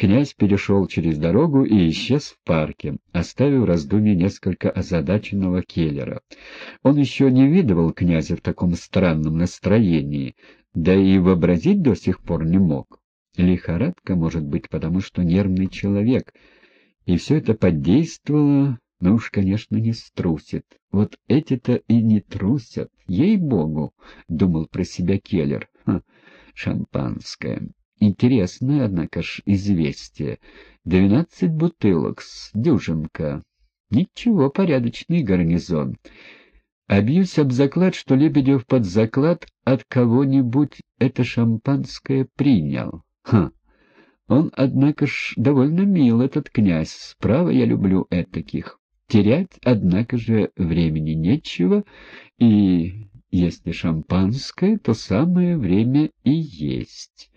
Князь перешел через дорогу и исчез в парке, оставив раздумье несколько озадаченного Келлера. Он еще не видывал князя в таком странном настроении, да и вообразить до сих пор не мог. Лихорадка, может быть, потому что нервный человек, и все это подействовало, но уж, конечно, не струсит. Вот эти-то и не трусят, ей-богу, — думал про себя Келлер. Шампанское. Интересное, однако ж, известие. Двенадцать бутылок с дюжинка. Ничего, порядочный гарнизон. Обьюсь об заклад, что Лебедев под заклад от кого-нибудь это шампанское принял. Ха! Он, однако ж, довольно мил, этот князь. Справа я люблю этаких. Терять, однако же, времени нечего, и если шампанское, то самое время и есть.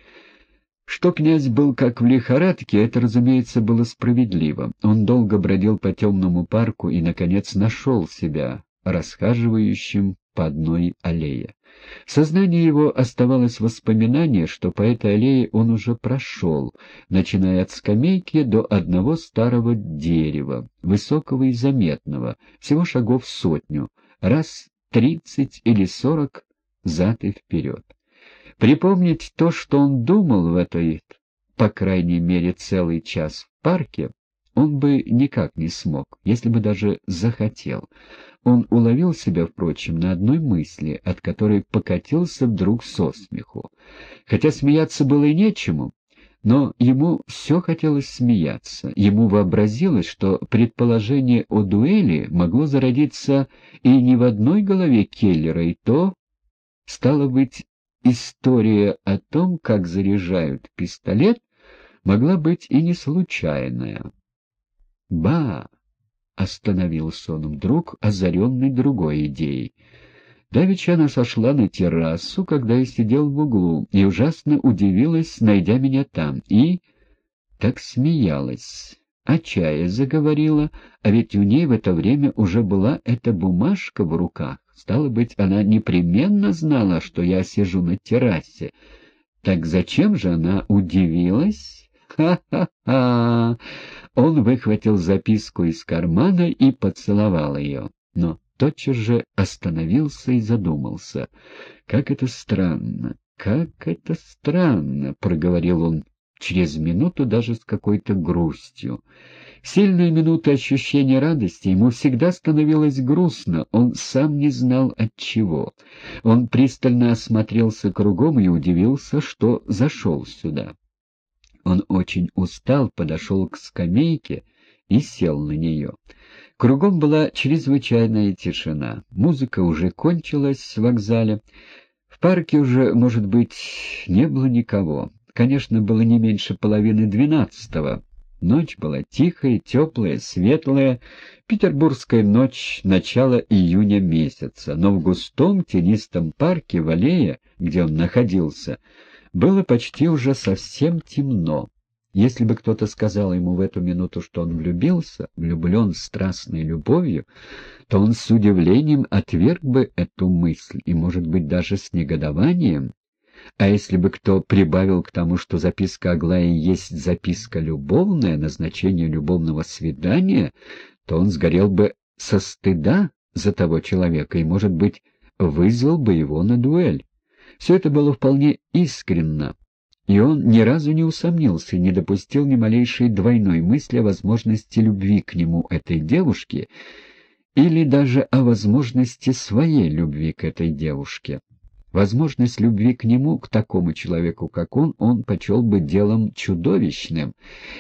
Что князь был как в лихорадке, это, разумеется, было справедливо. Он долго бродил по темному парку и, наконец, нашел себя, расхаживающим по одной аллее. В сознании его оставалось воспоминание, что по этой аллее он уже прошел, начиная от скамейки до одного старого дерева, высокого и заметного, всего шагов сотню, раз тридцать или сорок зад и вперед. Припомнить то, что он думал в этой, по крайней мере, целый час в парке, он бы никак не смог, если бы даже захотел. Он уловил себя, впрочем, на одной мысли, от которой покатился вдруг со смеху. Хотя смеяться было и нечему, но ему все хотелось смеяться. Ему вообразилось, что предположение о дуэли могло зародиться и не в одной голове Келлера, и то, стало быть, история о том, как заряжают пистолет, могла быть и не случайная. «Ба!» — остановился он вдруг, озаренный другой идеей. Давеча она сошла на террасу, когда я сидел в углу, и ужасно удивилась, найдя меня там, и так смеялась. А чая заговорила, а ведь у ней в это время уже была эта бумажка в руках. Стало быть, она непременно знала, что я сижу на террасе. Так зачем же она удивилась? Ха-ха-ха! Он выхватил записку из кармана и поцеловал ее. Но тотчас же остановился и задумался. «Как это странно! Как это странно!» — проговорил он через минуту даже с какой-то грустью. Сильные минуты ощущения радости ему всегда становилось грустно, он сам не знал от чего. Он пристально осмотрелся кругом и удивился, что зашел сюда. Он очень устал, подошел к скамейке и сел на нее. Кругом была чрезвычайная тишина. Музыка уже кончилась в вокзале. В парке уже, может быть, не было никого. Конечно, было не меньше половины двенадцатого. Ночь была тихая, теплая, светлая, петербургская ночь начала июня месяца, но в густом тенистом парке в аллее, где он находился, было почти уже совсем темно. Если бы кто-то сказал ему в эту минуту, что он влюбился, влюблен страстной любовью, то он с удивлением отверг бы эту мысль и, может быть, даже с негодованием, а если бы кто прибавил к тому, что записка Аглаи есть записка любовная, назначение любовного свидания, то он сгорел бы со стыда за того человека и, может быть, вызвал бы его на дуэль. Все это было вполне искренно, и он ни разу не усомнился, не допустил ни малейшей двойной мысли о возможности любви к нему этой девушки или даже о возможности своей любви к этой девушке. Возможность любви к нему, к такому человеку, как он, он почел бы делом чудовищным.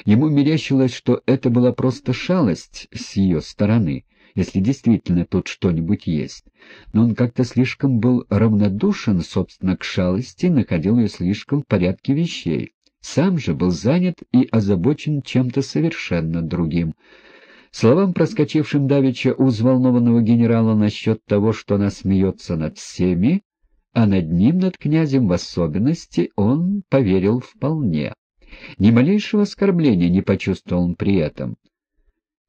Ему мерещилось, что это была просто шалость с ее стороны, если действительно тут что-нибудь есть. Но он как-то слишком был равнодушен, собственно, к шалости, находил ее слишком в порядке вещей. Сам же был занят и озабочен чем-то совершенно другим. Словам, проскочившим давеча у взволнованного генерала насчет того, что она смеется над всеми, а над ним, над князем в особенности, он поверил вполне. Ни малейшего оскорбления не почувствовал он при этом.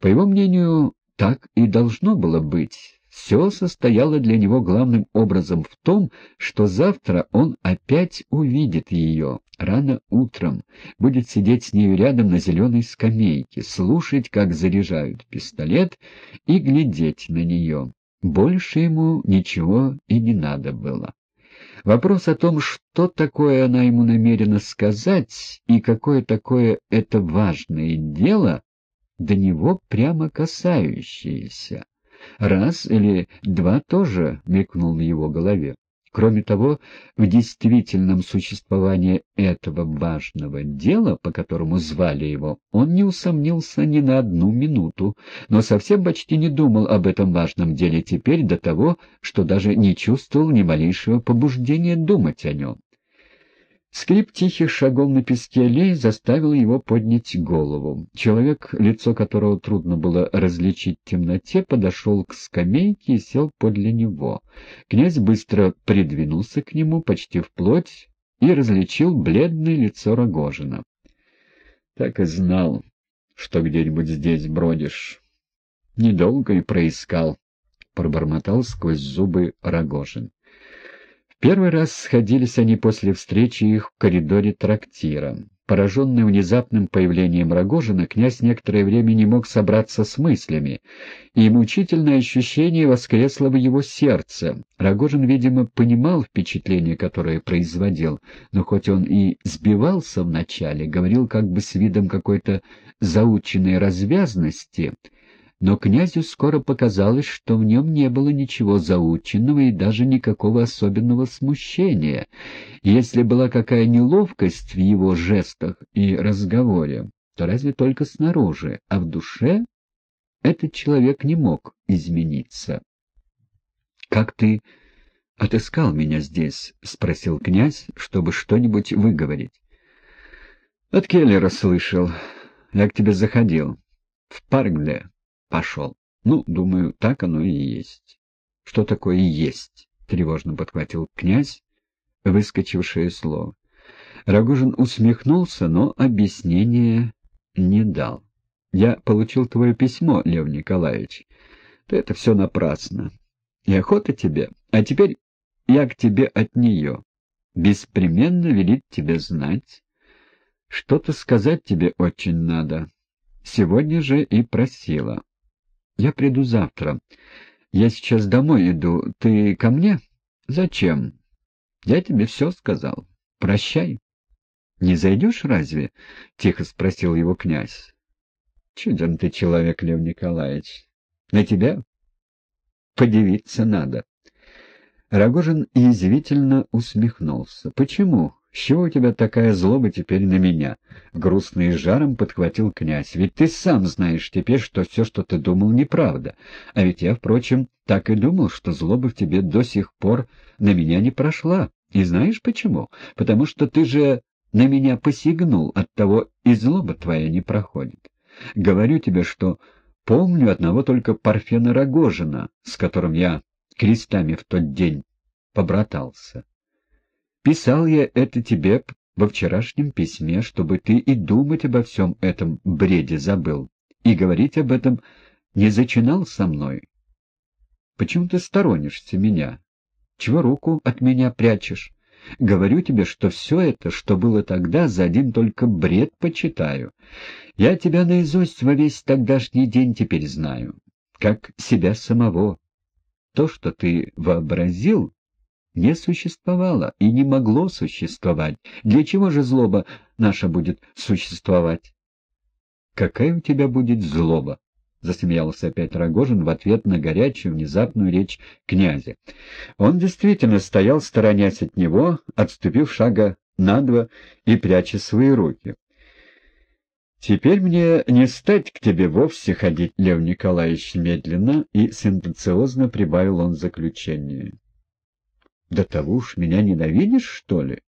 По его мнению, так и должно было быть. Все состояло для него главным образом в том, что завтра он опять увидит ее, рано утром, будет сидеть с нею рядом на зеленой скамейке, слушать, как заряжают пистолет, и глядеть на нее. Больше ему ничего и не надо было. Вопрос о том, что такое она ему намерена сказать и какое такое это важное дело, до него прямо касающееся. Раз или два тоже мелькнул в его голове. Кроме того, в действительном существовании этого важного дела, по которому звали его, он не усомнился ни на одну минуту, но совсем почти не думал об этом важном деле теперь до того, что даже не чувствовал ни малейшего побуждения думать о нем. Скрип тихих шагов на песке аллеи заставил его поднять голову. Человек, лицо которого трудно было различить в темноте, подошел к скамейке и сел подле него. Князь быстро придвинулся к нему почти вплоть и различил бледное лицо Рогожина. — Так и знал, что где-нибудь здесь бродишь. Недолго и проискал, — пробормотал сквозь зубы Рогожин. Первый раз сходились они после встречи их в коридоре трактира. Пораженный внезапным появлением Рогожина, князь некоторое время не мог собраться с мыслями, и мучительное ощущение воскресло в его сердце. Рогожин, видимо, понимал впечатление, которое производил, но хоть он и сбивался вначале, говорил как бы с видом какой-то заученной развязности, но князю скоро показалось, что в нем не было ничего заученного и даже никакого особенного смущения. Если была какая неловкость в его жестах и разговоре, то разве только снаружи, а в душе этот человек не мог измениться. — Как ты отыскал меня здесь? — спросил князь, чтобы что-нибудь выговорить. — От Келлера слышал. Я к тебе заходил. В парк, где пошел. Ну, думаю, так оно и есть. Что такое «есть»? — тревожно подхватил князь, выскочившее слово. Рогожин усмехнулся, но объяснения не дал. — Я получил твое письмо, Лев Николаевич. Ты это все напрасно. И охота тебе. А теперь я к тебе от нее. Беспременно велит тебе знать. Что-то сказать тебе очень надо. Сегодня же и просила. Я приду завтра. Я сейчас домой иду. Ты ко мне? Зачем? Я тебе все сказал. Прощай. Не зайдешь разве? Тихо спросил его князь. Чуден ты человек, Лев Николаевич. На тебя подивиться надо. Рогожин язвительно усмехнулся. Почему? «С чего у тебя такая злоба теперь на меня?» — грустно и жаром подхватил князь. «Ведь ты сам знаешь теперь, что все, что ты думал, неправда. А ведь я, впрочем, так и думал, что злоба в тебе до сих пор на меня не прошла. И знаешь почему? Потому что ты же на меня посягнул, оттого и злоба твоя не проходит. Говорю тебе, что помню одного только Парфена Рогожина, с которым я крестами в тот день побратался». Писал я это тебе во вчерашнем письме, чтобы ты и думать обо всем этом бреде забыл, и говорить об этом не зачинал со мной. Почему ты сторонишься меня? Чего руку от меня прячешь? Говорю тебе, что все это, что было тогда, за один только бред почитаю. Я тебя наизусть во весь тогдашний день теперь знаю, как себя самого. То, что ты вообразил, не существовало и не могло существовать. Для чего же злоба наша будет существовать? — Какая у тебя будет злоба? — засмеялся опять Рогожин в ответ на горячую, внезапную речь князя. Он действительно стоял, сторонясь от него, отступив шага на два и пряча свои руки. «Теперь мне не стать к тебе вовсе ходить, Лев Николаевич, медленно и сентенциозно прибавил он заключение. До того уж меня ненавидишь, что ли?